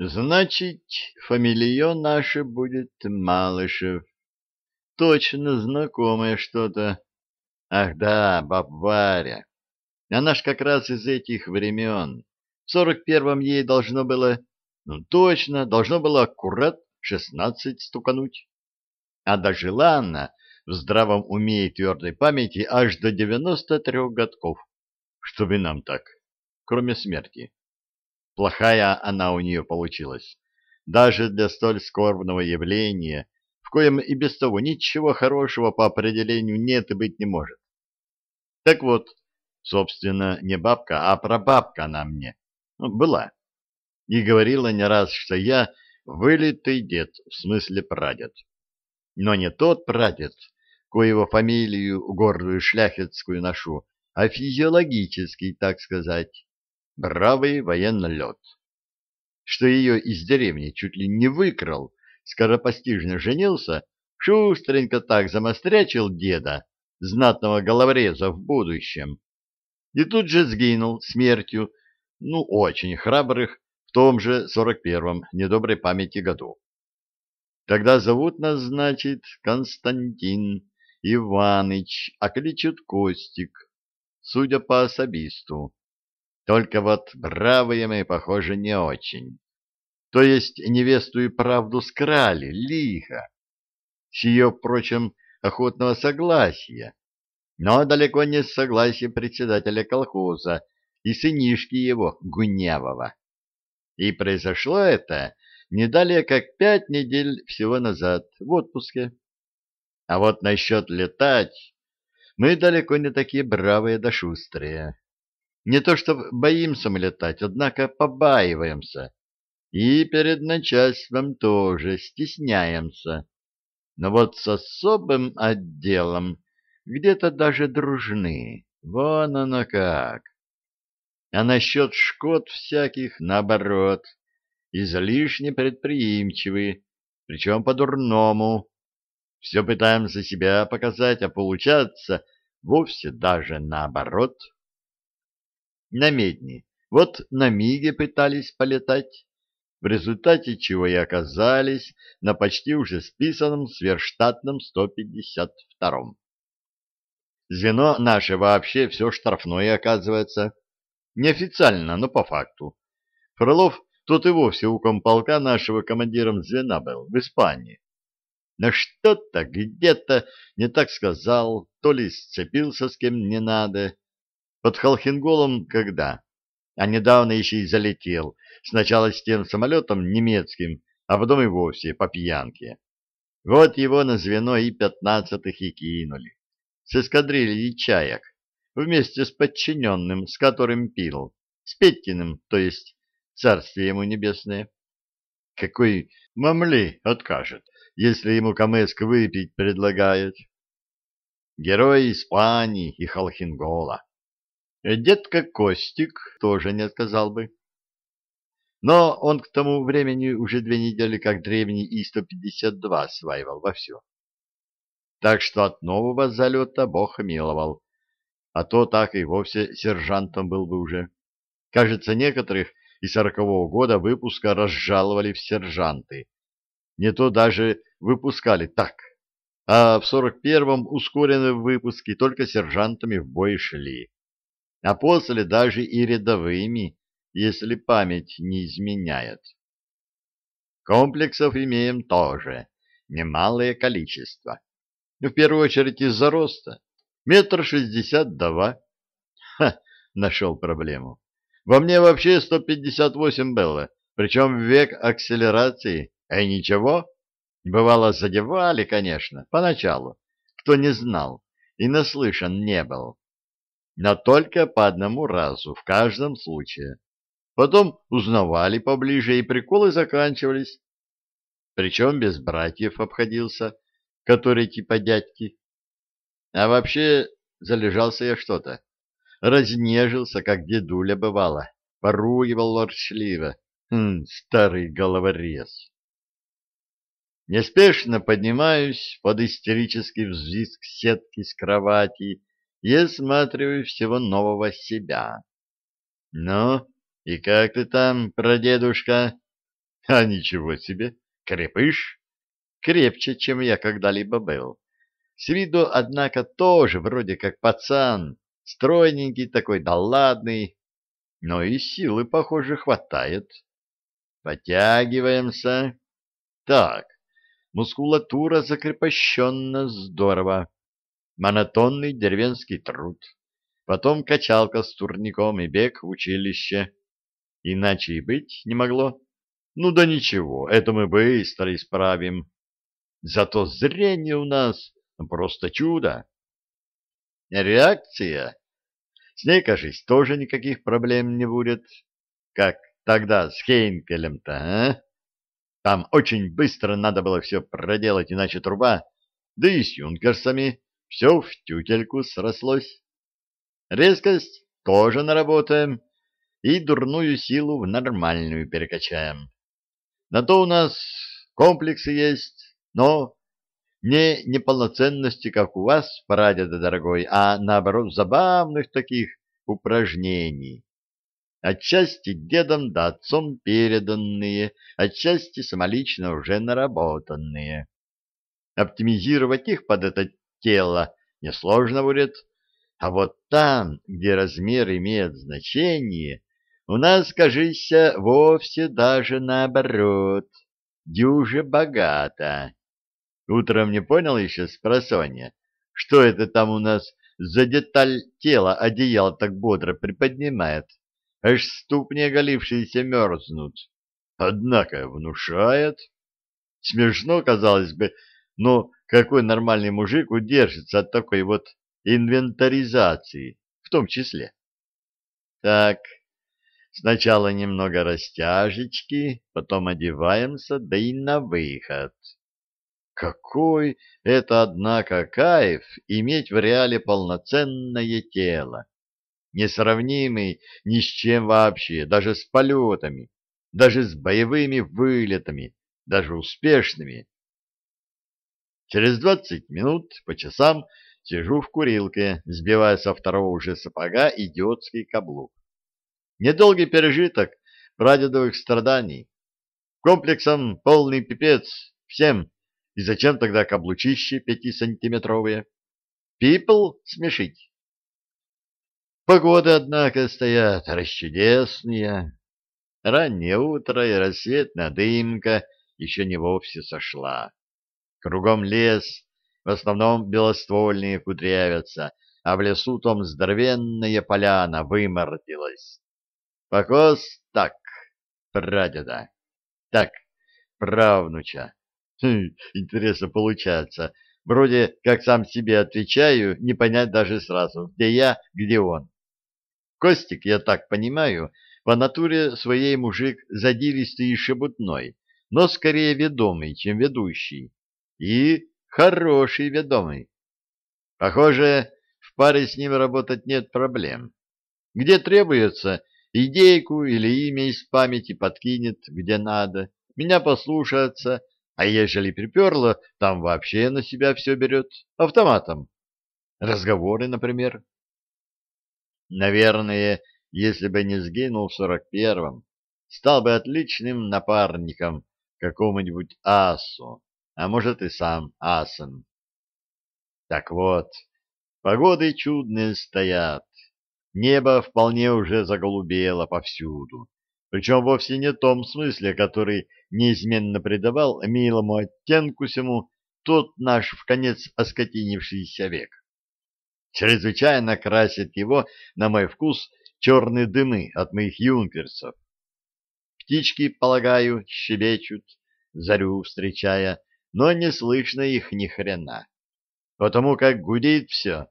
Значит, фамилия наша будет Малышев. Точно знакомое что-то. Ах да, баб Варя. Она ж как раз из этих времен. В сорок первом ей должно было... Ну, точно, должно было аккурат шестнадцать стукануть. А дожила она в здравом уме и твердой памяти аж до девяносто трех годков. Чтобы нам так, кроме смерти. Плохая она у нее получилась. Даже для столь скорбного явления, в коем и без того ничего хорошего по определению нет и быть не может. Так вот, собственно, не бабка, а прабабка она мне ну, была. И говорила не раз, что я вылитый дед, в смысле прадед. Но не тот прадед, коего фамилию гордую шляхетскую ношу, а физиологический, так сказать бравый военный лед, что ее из деревни чуть ли не выкрал, скоропостижно женился, шустренько так замострячил деда, знатного головореза в будущем, и тут же сгинул смертью, ну, очень храбрых, в том же сорок первом недоброй памяти году. Тогда зовут нас, значит, Константин Иваныч, а кличут Костик, судя по особисту. Только вот бравые мы, похоже, не очень. То есть невесту и правду скрали, лихо. С ее, впрочем, охотного согласия, но далеко не с согласия председателя колхоза и сынишки его, Гунявого. И произошло это не далее, как пять недель всего назад, в отпуске. А вот насчет летать мы далеко не такие бравые да шустрые. Не то что боимся мы летать, однако побаиваемся. И перед начальством тоже стесняемся. Но вот с особым отделом где-то даже дружны. Вон оно как. А насчет шкод всяких, наоборот, излишне предприимчивы, причем по-дурному. Все пытаемся себя показать, а получаться вовсе даже наоборот на медне. Вот на Миге пытались полетать, в результате чего и оказались на почти уже списанном сверхштатном 152-м. Звено наше вообще все штрафное оказывается. Неофициально, но по факту. Фролов тут и вовсе у комполка нашего командиром звена был, в Испании. Но что-то где-то не так сказал, то ли сцепился с кем не надо, под Халхинголом когда? А недавно еще и залетел. Сначала с тем самолетом немецким, а потом и вовсе по пьянке. Вот его на звено и пятнадцатых и кинули. С эскадрильи чаек. Вместе с подчиненным, с которым пил. С Петтиным, то есть царствие ему небесное. Какой мамли откажет, если ему Камеск выпить предлагает? Герой Испании и Халхингола. Детка Костик тоже не отказал бы. Но он к тому времени уже две недели как древний И-152 осваивал вовсю. Так что от нового залета Бог миловал, а то так и вовсе сержантом был бы уже. Кажется, некоторых и сорокового года выпуска разжаловали в сержанты. Не то даже выпускали так, а в сорок первом ускоренном выпуске только сержантами в бой шли а после даже и рядовыми, если память не изменяет. Комплексов имеем тоже, немалое количество. В первую очередь из-за роста. Метр шестьдесят два. Ха, нашел проблему. Во мне вообще 158 было, причем век акселерации. А ничего, бывало задевали, конечно, поначалу, кто не знал и наслышан не был но только по одному разу в каждом случае. Потом узнавали поближе, и приколы заканчивались. Причем без братьев обходился, которые типа дядьки. А вообще залежался я что-то. Разнежился, как дедуля бывало. Поругивал ворчливо. Хм, старый головорез. Неспешно поднимаюсь под истерический взвизг сетки с кровати и осматриваю всего нового себя. «Ну, и как ты там, прадедушка?» А ничего себе, крепыш. Крепче, чем я когда-либо был. С виду, однако, тоже вроде как пацан, стройненький такой, да ладный, но и силы, похоже, хватает. Подтягиваемся. Так, мускулатура закрепощена здорово. Монотонный деревенский труд. Потом качалка с турником и бег в училище. Иначе и быть не могло. Ну да ничего, это мы быстро исправим. Зато зрение у нас просто чудо. Реакция. С ней, кажись, тоже никаких проблем не будет. Как тогда с Хейнкелем-то, а? Там очень быстро надо было все проделать, иначе труба, да и с юнкерсами, все в тютельку срослось. Резкость тоже наработаем и дурную силу в нормальную перекачаем. На то у нас комплексы есть, но не неполноценности, как у вас, прадеда дорогой, а наоборот забавных таких упражнений. Отчасти дедом да отцом переданные, отчасти самолично уже наработанные. Оптимизировать их под это тело несложно будет, а вот там, где размер имеет значение, у нас, кажется, вовсе даже наоборот, дюже богато. Утром не понял еще спросонья, что это там у нас за деталь тела одеяло так бодро приподнимает, аж ступни оголившиеся мерзнут. Однако внушает. Смешно, казалось бы, но какой нормальный мужик удержится от такой вот инвентаризации, в том числе. Так, сначала немного растяжечки, потом одеваемся, да и на выход. Какой это, однако, кайф иметь в реале полноценное тело, несравнимый ни с чем вообще, даже с полетами, даже с боевыми вылетами, даже успешными. Через двадцать минут по часам Сижу в курилке, сбивая со второго уже сапога идиотский каблук. Недолгий пережиток прадедовых страданий. Комплексом полный пипец всем. И зачем тогда каблучище пятисантиметровые? Пипл смешить. Погоды, однако, стоят расчудесные. Раннее утро и рассветная дымка еще не вовсе сошла. Кругом лес, в основном белоствольные кудрявятся, а в лесу том здоровенная поляна вымордилась. Покос так, прадеда, так, правнуча. Хм, интересно получается. Вроде как сам себе отвечаю, не понять даже сразу, где я, где он. Костик, я так понимаю, по натуре своей мужик задиристый и шебутной, но скорее ведомый, чем ведущий. И Хороший ведомый. Похоже, в паре с ним работать нет проблем. Где требуется, идейку или имя из памяти подкинет, где надо. Меня послушается, а ежели приперло, там вообще на себя все берет. Автоматом. Разговоры, например. Наверное, если бы не сгинул в сорок первом, стал бы отличным напарником какому-нибудь асу а может и сам асом. Так вот, погоды чудные стоят, небо вполне уже заголубело повсюду, причем вовсе не в том смысле, который неизменно придавал милому оттенку сему тот наш в конец оскотинившийся век. Чрезвычайно красит его, на мой вкус, черные дымы от моих юнкерсов. Птички, полагаю, щебечут, зарю встречая, но не слышно их ни хрена. Потому как гудит все,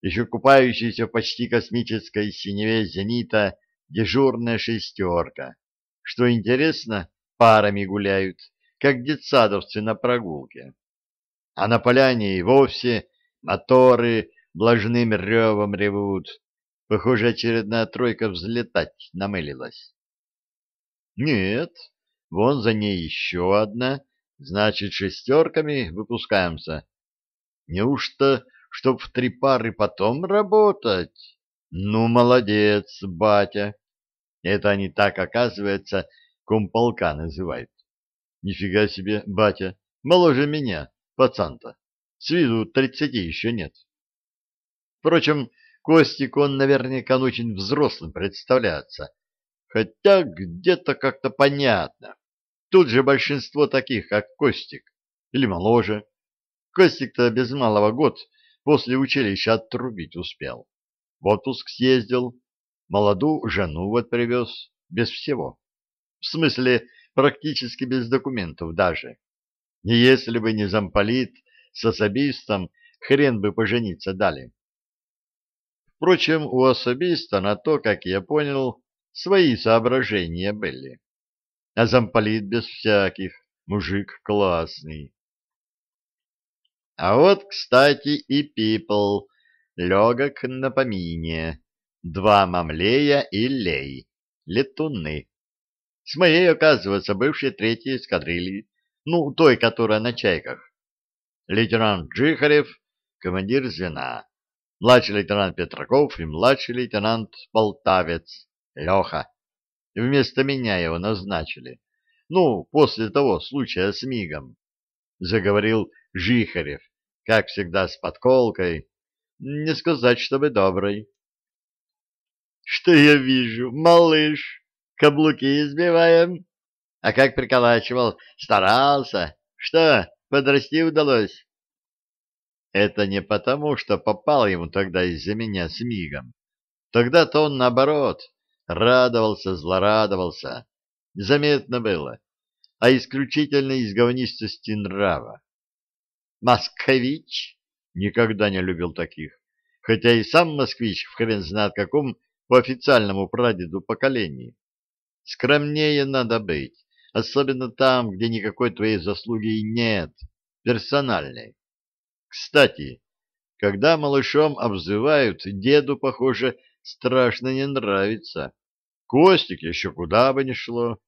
еще купающаяся в почти космической синеве зенита дежурная шестерка. Что интересно, парами гуляют, как детсадовцы на прогулке. А на поляне и вовсе моторы влажным ревом ревут. Похоже, очередная тройка взлетать намылилась. Нет, вон за ней еще одна — Значит, шестерками выпускаемся. Неужто, чтоб в три пары потом работать? Ну, молодец, батя. Это они так, оказывается, комполка называют. Нифига себе, батя, моложе меня, пацан-то. С виду тридцати еще нет. Впрочем, Костик он наверняка очень взрослым представляется. Хотя где-то как-то понятно. Тут же большинство таких, как Костик. Или моложе. Костик-то без малого год после училища отрубить успел. В отпуск съездил, молоду жену вот привез, без всего. В смысле, практически без документов даже. И если бы не замполит с особистом, хрен бы пожениться дали. Впрочем, у особиста на то, как я понял, свои соображения были. А замполит без всяких, мужик классный. А вот, кстати, и Пипл, легок на помине, два мамлея и лей, летуны. С моей, оказывается, бывшей третьей эскадрильи, ну, той, которая на чайках. Лейтенант Джихарев, командир звена, младший лейтенант Петраков и младший лейтенант Полтавец Леха. Вместо меня его назначили. Ну, после того случая с Мигом. Заговорил Жихарев, как всегда с подколкой. Не сказать, чтобы добрый. Что я вижу, малыш? Каблуки избиваем? А как приколачивал? Старался? Что, подрасти удалось? Это не потому, что попал ему тогда из-за меня с мигом. Тогда-то он, наоборот, радовался, злорадовался. Заметно было. А исключительно из говнистости нрава. Москович никогда не любил таких. Хотя и сам москвич в хрен знает каком по официальному прадеду поколении. Скромнее надо быть, особенно там, где никакой твоей заслуги нет, персональной. Кстати, когда малышом обзывают, деду, похоже, страшно не нравится. Костик еще куда бы ни шло.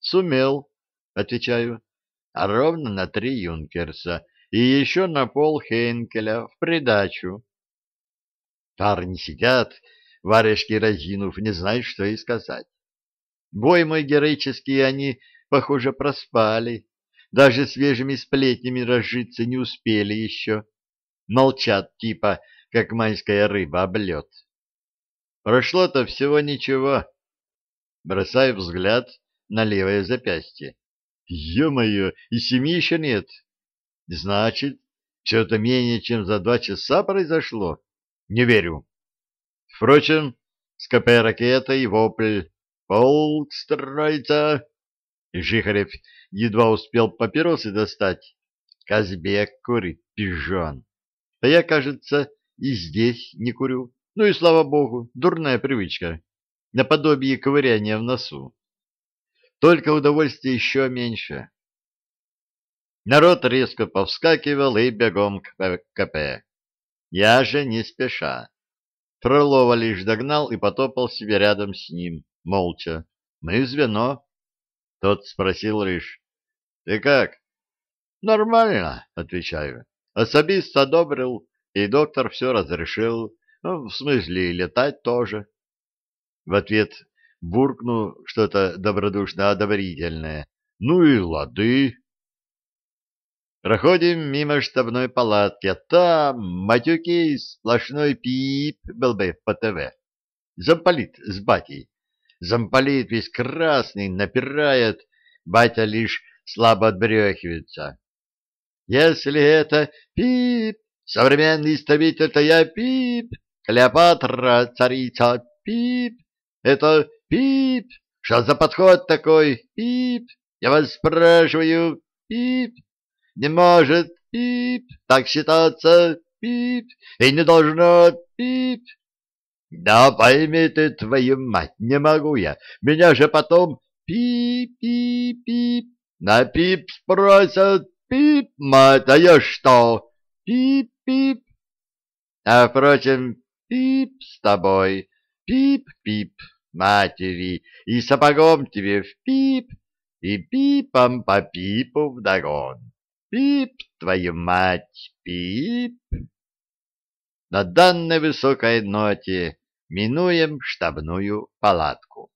Сумел, отвечаю, а ровно на три юнкерса и еще на пол Хейнкеля в придачу. Парни сидят, варежки разинув, не знают, что и сказать. Бой мой героический они, похоже, проспали. Даже свежими сплетнями разжиться не успели еще. Молчат типа, как майская рыба об лед. Прошло-то всего ничего. Бросаю взгляд на левое запястье. Ё-моё, и семьи еще нет. Значит, что-то менее чем за два часа произошло? Не верю. Впрочем, с КП ракета и вопль. Полк строится. Жихарев едва успел папиросы достать. Казбек курит, пижон. А я, кажется, и здесь не курю. Ну и слава богу, дурная привычка. Наподобие ковыряния в носу. Только удовольствия еще меньше. Народ резко повскакивал и бегом к КП. Я же не спеша. Фролова лишь догнал и потопал себе рядом с ним, молча. Мы звено. Тот спросил лишь, ты как? Нормально, отвечаю. Особист одобрил, и доктор все разрешил. Ну, в смысле, летать тоже. В ответ буркну что-то добродушно-одобрительное. Ну и лады. Проходим мимо штабной палатки, а там матюки сплошной пип был бы по ТВ. Замполит с батей. Замполит весь красный, напирает, батя лишь слабо отбрехивается. Если это пип, современный истребитель, то я пип, Клеопатра, царица, пип, это пип, что за подход такой, пип, я вас спрашиваю, пип, не может, пип, так считаться, пип, и не должно, пип. Да пойми ты, твою мать, не могу я, меня же потом пип-пип-пип на пип спросят, пип, мать, а я что? Пип-пип. А, впрочем, пип с тобой, пип-пип, матери, и сапогом тебе в пип, и пипом по пипу вдогон. Пип, твою мать, пип. На данной высокой ноте минуем штабную палатку.